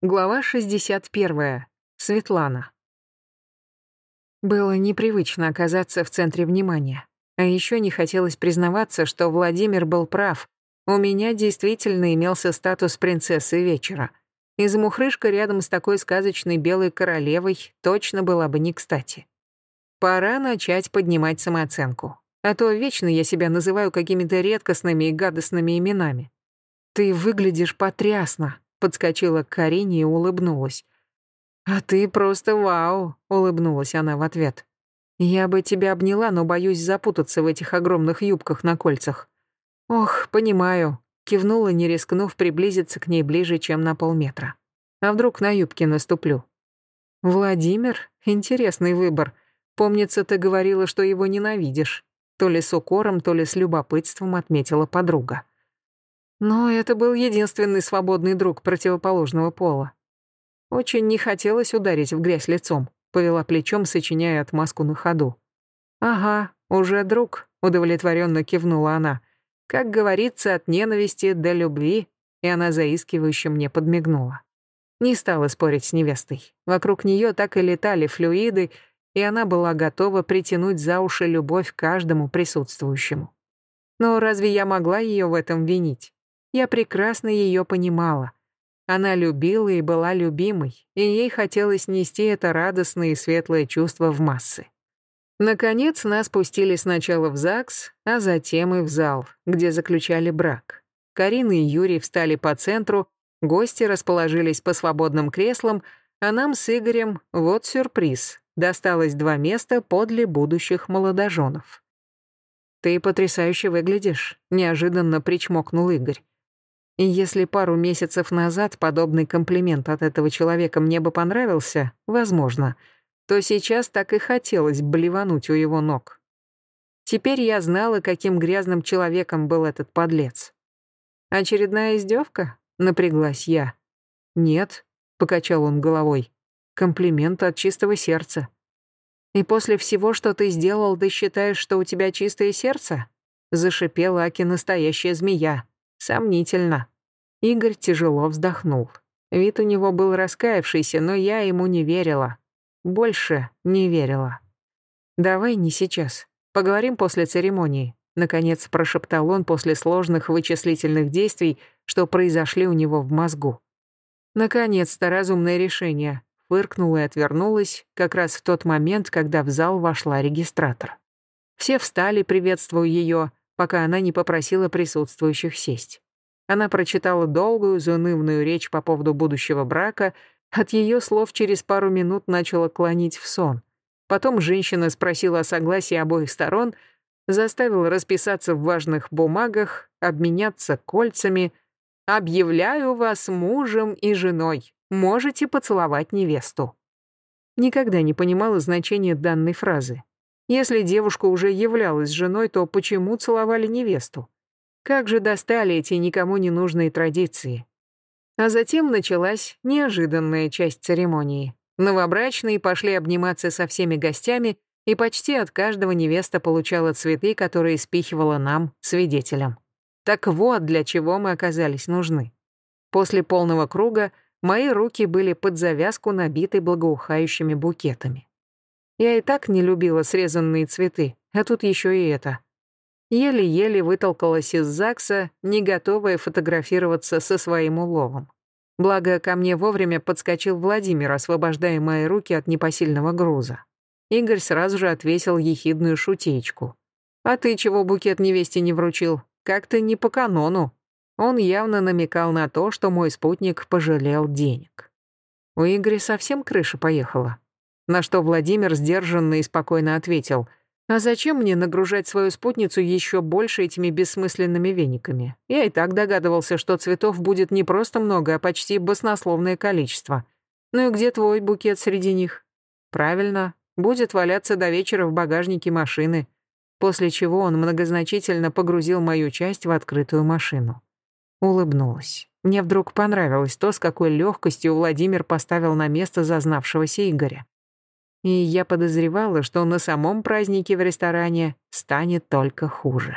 Глава 61. Светлана. Было непривычно оказаться в центре внимания. А еще не хотелось признаваться, что Владимир был прав. У меня действительно имелся статус принцессы вечера. И замухрышка рядом с такой сказочной белой королевой точно была бы не кстати. Пора начать поднимать самооценку. А то вечно я себя называю какими-то редкостными и гадостными именами. Ты выглядишь потрясно, подскочила к Карине и улыбнулась. «А ты просто вау!» — улыбнулась она в ответ. «Я бы тебя обняла, но боюсь запутаться в этих огромных юбках на кольцах». «Ох, понимаю», — кивнула, не рискнув приблизиться к ней ближе, чем на полметра. «А вдруг на юбке наступлю?» «Владимир? Интересный выбор. Помнится, ты говорила, что его ненавидишь». То ли с укором, то ли с любопытством отметила подруга. Но это был единственный свободный друг противоположного пола. Очень не хотелось ударить в грязь лицом, повела плечом, сочиняя отмазку на ходу. «Ага, уже друг», — удовлетворенно кивнула она. «Как говорится, от ненависти до любви», и она заискивающе мне подмигнула. Не стала спорить с невестой. Вокруг нее так и летали флюиды, и она была готова притянуть за уши любовь каждому присутствующему. Но разве я могла ее в этом винить? Я прекрасно ее понимала. Она любила и была любимой, и ей хотелось нести это радостное и светлое чувство в массы. Наконец нас пустили сначала в ЗАГС, а затем и в зал, где заключали брак. Карина и Юрий встали по центру, гости расположились по свободным креслам, а нам с Игорем вот сюрприз. Досталось два места подле будущих молодоженов. «Ты потрясающе выглядишь», — неожиданно причмокнул Игорь. И если пару месяцев назад подобный комплимент от этого человека мне бы понравился, возможно, то сейчас так и хотелось блевануть у его ног. Теперь я знала, каким грязным человеком был этот подлец. «Очередная издевка?» — напряглась я. «Нет», — покачал он головой, — «комплимент от чистого сердца». «И после всего, что ты сделал, ты считаешь, что у тебя чистое сердце?» — зашипела Аки настоящая змея. Сомнительно. Игорь тяжело вздохнул. Вид у него был раскаявшийся, но я ему не верила. Больше не верила. «Давай не сейчас. Поговорим после церемонии», — наконец прошептал он после сложных вычислительных действий, что произошли у него в мозгу. Наконец-то разумное решение. Фыркнула и отвернулась, как раз в тот момент, когда в зал вошла регистратор. Все встали, приветствуя ее, пока она не попросила присутствующих сесть. Она прочитала долгую, заунывную речь по поводу будущего брака, от ее слов через пару минут начала клонить в сон. Потом женщина спросила о согласии обоих сторон, заставила расписаться в важных бумагах, обменяться кольцами. «Объявляю вас мужем и женой. Можете поцеловать невесту». Никогда не понимала значения данной фразы. Если девушка уже являлась женой, то почему целовали невесту? Как же достали эти никому не нужные традиции? А затем началась неожиданная часть церемонии. Новобрачные пошли обниматься со всеми гостями, и почти от каждого невеста получала цветы, которые спихивала нам, свидетелям. Так вот, для чего мы оказались нужны. После полного круга мои руки были под завязку набиты благоухающими букетами. Я и так не любила срезанные цветы, а тут еще и это. Еле-еле вытолкалась из ЗАГСа, не готовая фотографироваться со своим уловом. Благо, ко мне вовремя подскочил Владимир, освобождая мои руки от непосильного груза. Игорь сразу же отвесил ехидную шутечку. «А ты чего букет невесте не вручил? Как-то не по канону». Он явно намекал на то, что мой спутник пожалел денег. У Игоря совсем крыша поехала. На что Владимир сдержанно и спокойно ответил, «А зачем мне нагружать свою спутницу еще больше этими бессмысленными вениками? Я и так догадывался, что цветов будет не просто много, а почти баснословное количество. Ну и где твой букет среди них?» «Правильно, будет валяться до вечера в багажнике машины», после чего он многозначительно погрузил мою часть в открытую машину. Улыбнулась. Мне вдруг понравилось то, с какой легкостью Владимир поставил на место зазнавшегося Игоря и я подозревала, что на самом празднике в ресторане станет только хуже.